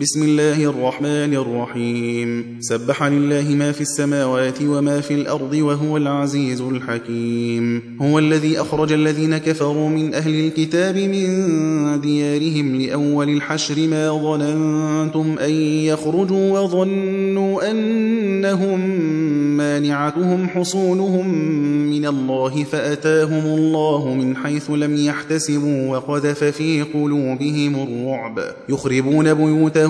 بسم الله الرحمن الرحيم. سبح لله ما في السماوات وما في الأرض وهو العزيز الحكيم. هو الذي أخرج الذين كفروا من أهل الكتاب من ديارهم لأول الحشر ما ظننتم أن يخرجوا وظنوا أنهم مانعتهم حصونهم من الله فأتاهم الله من حيث لم يحتسبوا وقذف في قلوبهم الرعب. يخربون بيوتهم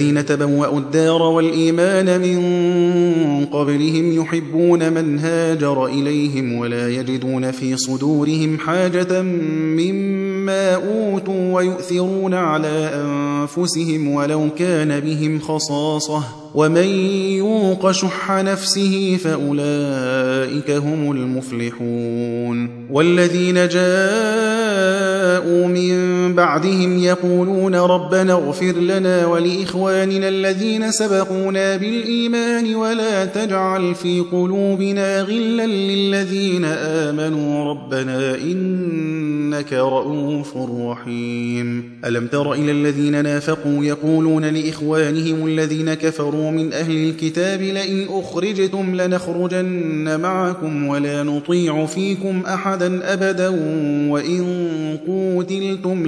تبوأوا الدار والإيمان من قبلهم يحبون من هاجر إليهم ولا يجدون في صدورهم حاجة مما أوتوا ويؤثرون على أنفسهم ولو كان بهم خصاصة. ومن يوق شح نفسه فأولئك هم المفلحون. والذين جاءوا من بعدهم يقولون ربنا اغفر لنا ولإخواننا الذين سبقونا بالإيمان ولا تجعل في قلوبنا غلا للذين آمنوا. ربنا إنك رؤوف رحيم. ألم تر إلى الذين نافقوا يقولون لإخوانهم الذين كفروا من أهل الكتاب لئن أخرجتم لنخرجن معكم ولا نطيع فيكم أحدا أبدا وإن قوتلتم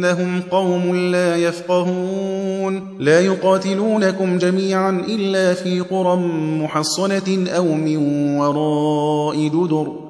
بأنهم قوم لا يفقهون. لا يقاتلونكم جميعا إلا في قرى محصنة أو من وراء جدر.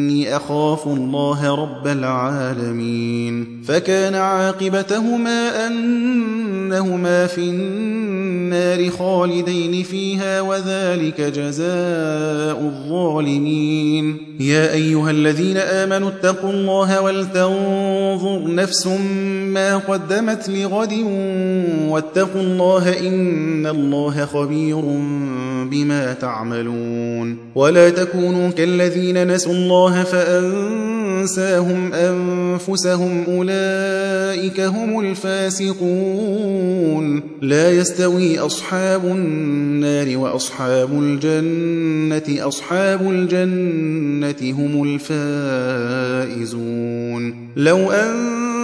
إني أخاف الله رب العالمين فكان عاقبتهما أنهما في النار خالدين فيها وذلك جزاء الظالمين يا أيها الذين آمنوا اتقوا الله ولتنظر نفس ما قدمت لغد واتقوا الله إن الله خبير بما تعملون ولا تكونوا كالذين نسوا الله فأنتم أنساهم أنفسهم أولئك هم الفاسقون. لا يستوي أصحاب النار وأصحاب الجنة أصحاب الجنة هم الفائزون. لو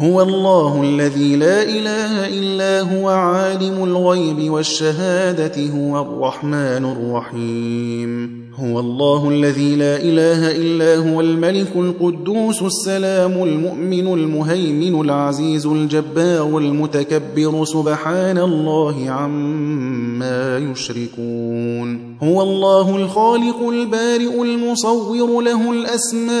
هو الله الذي لا إله إلا هو عالم الغيب والشهادة هو الرحمن الرحيم. هو الله الذي لا إله إلا هو الملك القدوس السلام المؤمن المهيمن العزيز الجبار المتكبر سبحان الله عما يشركون. هو الله الخالق البارئ المصور له الأسماء.